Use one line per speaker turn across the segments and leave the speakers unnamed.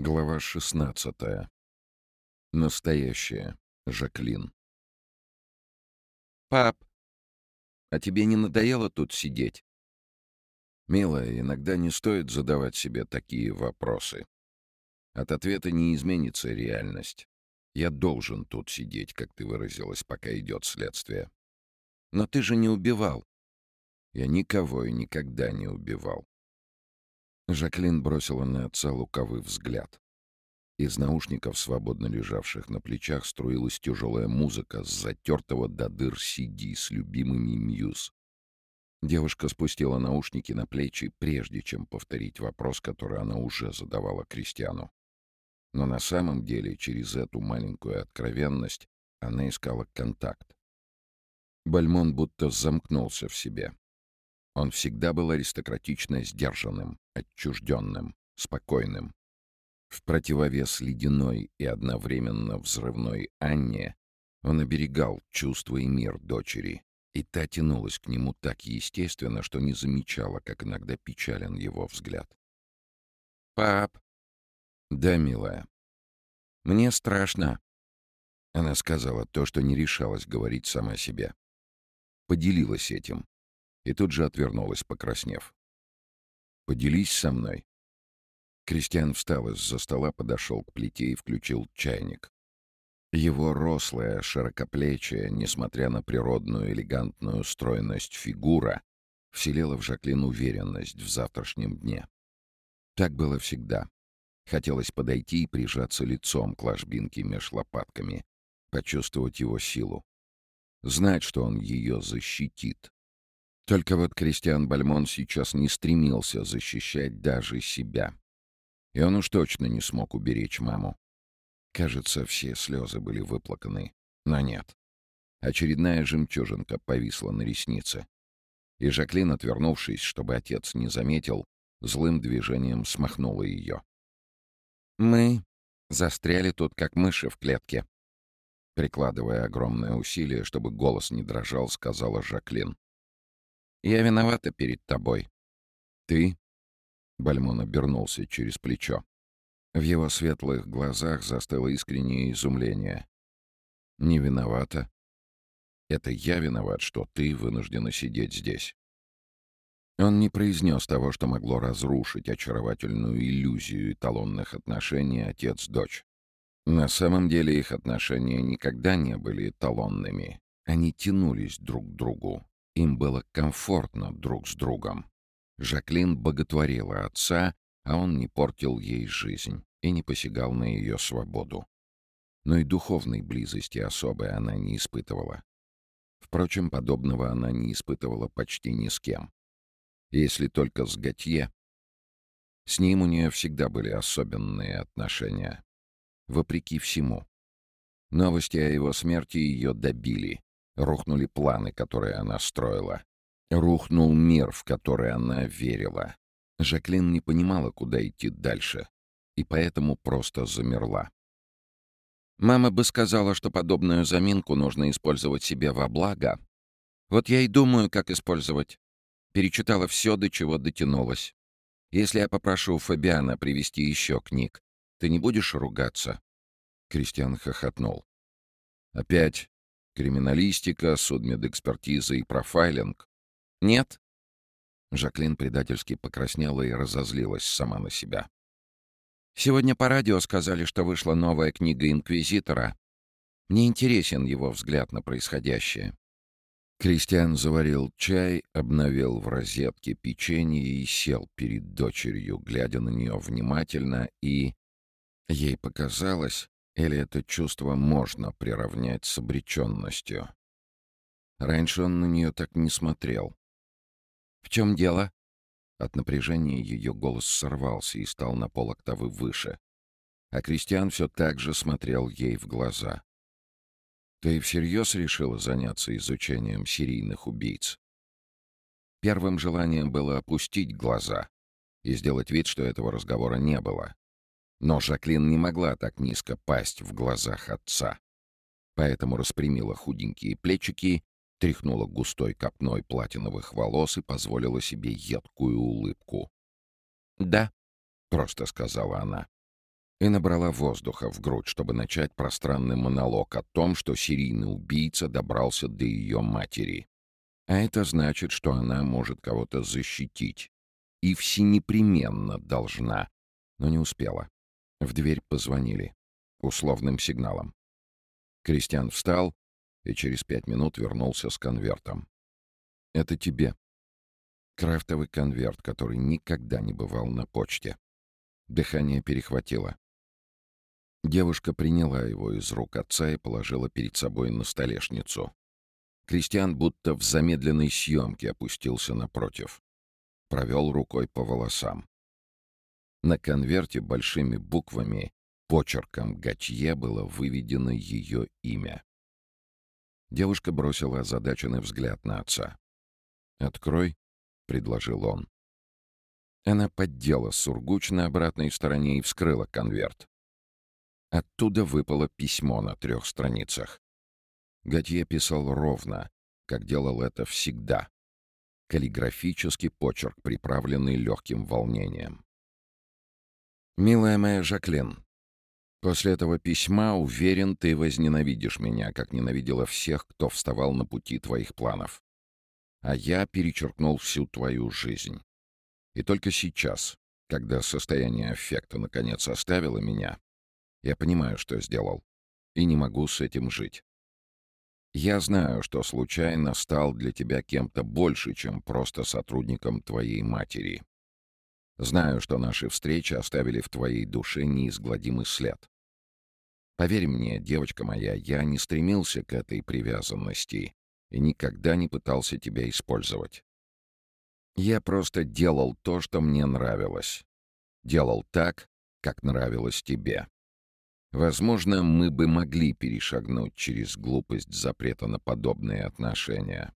Глава 16. Настоящая. Жаклин.
«Пап, а тебе не надоело тут сидеть?»
«Милая, иногда не стоит задавать себе такие вопросы. От ответа не изменится реальность. Я должен тут сидеть, как ты выразилась, пока идет следствие.
Но ты же не убивал».
«Я никого и никогда не убивал. Жаклин бросила на отца луковый взгляд. Из наушников, свободно лежавших на плечах, струилась тяжелая музыка с затертого до дыр CD с любимыми Мьюз. Девушка спустила наушники на плечи, прежде чем повторить вопрос, который она уже задавала Кристиану. Но на самом деле через эту маленькую откровенность она искала контакт. Бальмон будто замкнулся в себе. Он всегда был аристократично сдержанным, отчужденным, спокойным. В противовес ледяной и одновременно взрывной Анне он оберегал чувства и мир дочери, и та тянулась к нему так естественно, что не замечала, как иногда печален его взгляд.
«Пап!»
«Да, милая».
«Мне страшно».
Она сказала то, что не решалась говорить сама себе. Поделилась этим, и тут же отвернулась, покраснев. «Поделись со мной». Кристиан встал из-за стола, подошел к плите и включил чайник. Его рослая, широкоплечая, несмотря на природную элегантную стройность фигура, вселила в Жаклин уверенность в завтрашнем дне. Так было всегда. Хотелось подойти и прижаться лицом к ложбинке меж лопатками, почувствовать его силу. Знать, что он ее защитит, только вот Кристиан Бальмон сейчас не стремился защищать даже себя. И он уж точно не смог уберечь маму. Кажется, все слезы были выплаканы. Но нет. Очередная жемчужинка повисла на реснице. И Жаклин, отвернувшись, чтобы отец не заметил, злым движением смахнула ее.
«Мы застряли тут, как мыши в клетке»,
Прикладывая огромное усилие, чтобы голос не дрожал, сказала Жаклин.
Я виновата перед тобой».
«Ты?» — Бальмон обернулся через плечо. В его светлых глазах застыло искреннее изумление. «Не виновата. Это я виноват, что ты вынуждена сидеть здесь». Он не произнес того, что могло разрушить очаровательную иллюзию эталонных отношений отец-дочь. На самом деле их отношения никогда не были эталонными. Они тянулись друг к другу, им было комфортно друг с другом. Жаклин боготворила отца, а он не портил ей жизнь и не посягал на ее свободу. Но и духовной близости особой она не испытывала. Впрочем, подобного она не испытывала почти ни с кем. Если только с Готье. С ним у нее всегда были особенные отношения. Вопреки всему. Новости о его смерти ее добили. Рухнули планы, которые она строила. Рухнул мир, в который она верила. Жаклин не понимала, куда идти дальше, и поэтому просто замерла.
Мама бы сказала, что подобную заминку нужно использовать себе во благо. Вот я и думаю, как использовать. Перечитала все, до чего дотянулась. Если я попрошу Фабиана привести еще книг, ты не будешь ругаться?»
Кристиан хохотнул. «Опять Криминалистика, судмедэкспертиза и профайлинг?
Нет.
Жаклин предательски покраснела и разозлилась сама на себя.
Сегодня по радио сказали, что вышла новая книга Инквизитора. Мне интересен его взгляд на происходящее.
Кристиан заварил чай, обновил в розетке печенье и сел перед дочерью, глядя на нее внимательно, и... Ей показалось, или это чувство можно приравнять с обреченностью? Раньше он на нее так не смотрел.
«В чем дело?»
От напряжения ее голос сорвался и стал на полоктавы выше. А Кристиан все так же смотрел ей в глаза. «Ты всерьез решила заняться изучением серийных убийц?» Первым желанием было опустить глаза и сделать вид, что этого разговора не было. Но Жаклин не могла так низко пасть в глазах отца. Поэтому распрямила худенькие плечики, тряхнула густой копной платиновых волос и позволила себе едкую улыбку.
«Да», —
просто сказала она. и набрала воздуха в грудь, чтобы начать пространный монолог о том, что серийный убийца добрался до ее матери. А это значит, что она может кого-то защитить. И всенепременно должна. Но не успела. В дверь позвонили. Условным сигналом. Кристиан встал и через пять минут вернулся с конвертом. «Это тебе». Крафтовый конверт, который никогда не бывал на почте. Дыхание перехватило. Девушка приняла его из рук отца и положила перед собой на столешницу. Кристиан будто в замедленной съемке опустился напротив. Провел рукой по волосам. На конверте большими буквами, почерком Гатье было выведено ее имя. Девушка бросила озадаченный взгляд на отца. «Открой», — предложил он. Она поддела сургуч на обратной стороне и вскрыла конверт. Оттуда выпало письмо на трех страницах. Готье писал ровно, как делал это всегда. Каллиграфический почерк, приправленный легким волнением. «Милая моя Жаклин, после этого письма, уверен, ты возненавидишь меня, как ненавидела всех, кто вставал на пути твоих планов. А я перечеркнул всю твою жизнь. И только сейчас, когда состояние аффекта наконец оставило меня, я понимаю, что сделал, и не могу с этим жить. Я знаю, что случайно стал для тебя кем-то больше, чем просто сотрудником твоей матери. Знаю, что наши встречи оставили в твоей душе неизгладимый след. Поверь мне, девочка моя, я не стремился к этой привязанности и никогда не пытался тебя использовать. Я просто делал то, что мне нравилось. Делал так, как нравилось тебе. Возможно, мы бы могли перешагнуть через глупость запрета на подобные отношения.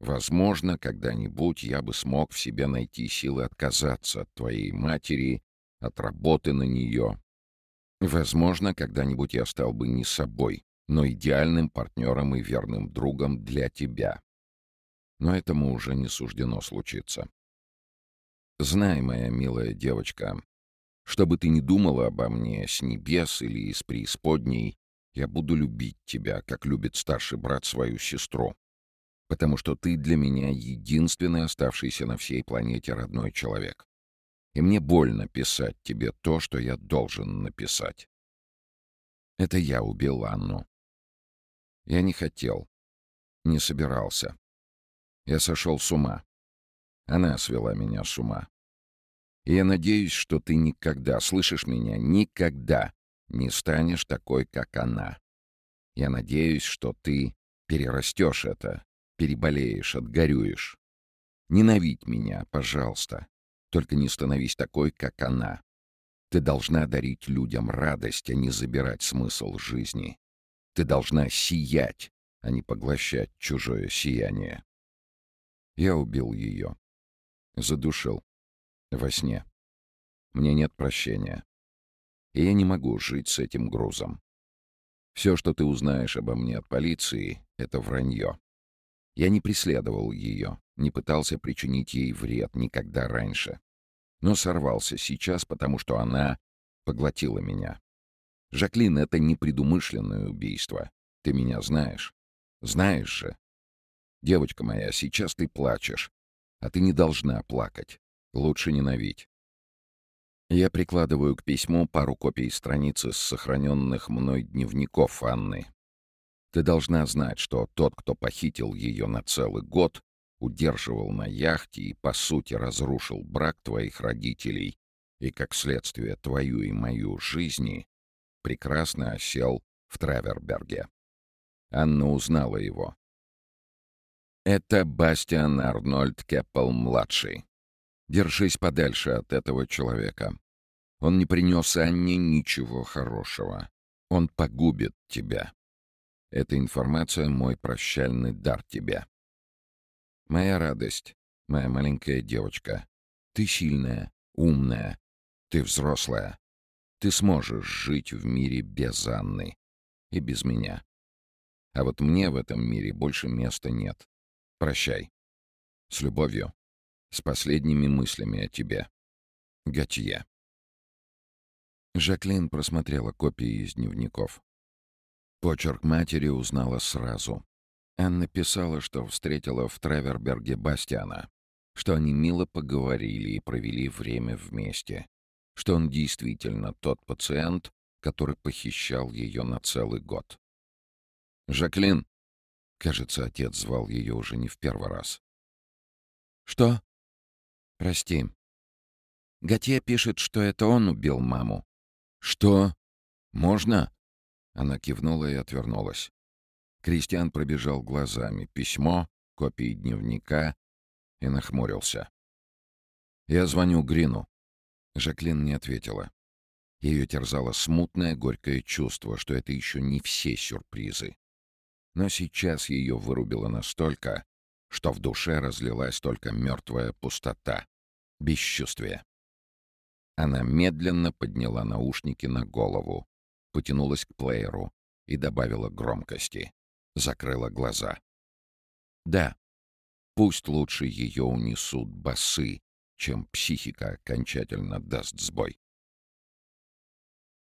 Возможно, когда-нибудь я бы смог в себе найти силы отказаться от твоей матери, от работы на нее. Возможно, когда-нибудь я стал бы не собой, но идеальным партнером и верным другом для тебя. Но этому уже не суждено случиться. Знай, моя милая девочка, что бы ты ни думала обо мне с небес или из преисподней, я буду любить тебя, как любит старший брат свою сестру. Потому что ты для меня единственный оставшийся на всей планете родной человек. И мне больно писать тебе то, что я должен написать. Это я убил Анну. Я не хотел, не собирался. Я сошел с ума. Она свела меня с ума. И я надеюсь, что ты никогда, слышишь меня, никогда не станешь такой, как она. Я надеюсь, что ты перерастешь это, переболеешь, отгорюешь. Ненавидь меня, пожалуйста. Только не становись такой, как она. Ты должна дарить людям радость, а не забирать смысл жизни. Ты должна сиять, а не поглощать чужое сияние. Я убил ее. Задушил. Во сне. Мне нет прощения. И я не могу жить с этим грузом. Все, что ты узнаешь обо мне от полиции, — это вранье. Я не преследовал ее, не пытался причинить ей вред никогда раньше. Но сорвался сейчас, потому что она поглотила меня. Жаклин, это непредумышленное убийство. Ты меня знаешь. Знаешь же. Девочка моя, сейчас ты плачешь. А ты не должна плакать. Лучше ненавидь. Я прикладываю к письму пару копий страницы с сохраненных мной дневников Анны. Ты должна знать, что тот, кто похитил ее на целый год, удерживал на яхте и, по сути, разрушил брак твоих родителей и, как следствие, твою и мою жизни, прекрасно осел в Траверберге. Анна узнала его. Это Бастиан Арнольд Кеппел-младший. Держись подальше от этого человека. Он не принес Анне ничего хорошего. Он погубит тебя. Эта информация — мой прощальный дар тебе. Моя радость, моя маленькая девочка. Ты сильная, умная, ты взрослая. Ты сможешь жить в мире без Анны и без меня. А вот мне в этом мире больше места нет. Прощай. С любовью с последними мыслями о тебе. Готье. Жаклин просмотрела копии из дневников. Почерк матери узнала сразу. Анна писала, что встретила в Треверберге Бастиана, что они мило поговорили и провели время вместе, что он действительно тот пациент, который похищал ее на целый год. «Жаклин!» Кажется, отец звал ее уже не в первый раз.
«Что?» «Прости. Готье пишет, что это он убил маму».
«Что? Можно?» Она кивнула и отвернулась. Кристиан пробежал глазами письмо, копии дневника и нахмурился. «Я звоню Грину». Жаклин не ответила. Ее терзало смутное, горькое чувство, что это еще не все сюрпризы. Но сейчас ее вырубило настолько, что в душе разлилась только мертвая пустота, бесчувствие. Она медленно подняла наушники на голову, потянулась к плееру и добавила громкости. Закрыла глаза. Да, пусть лучше ее унесут басы, чем психика окончательно даст сбой.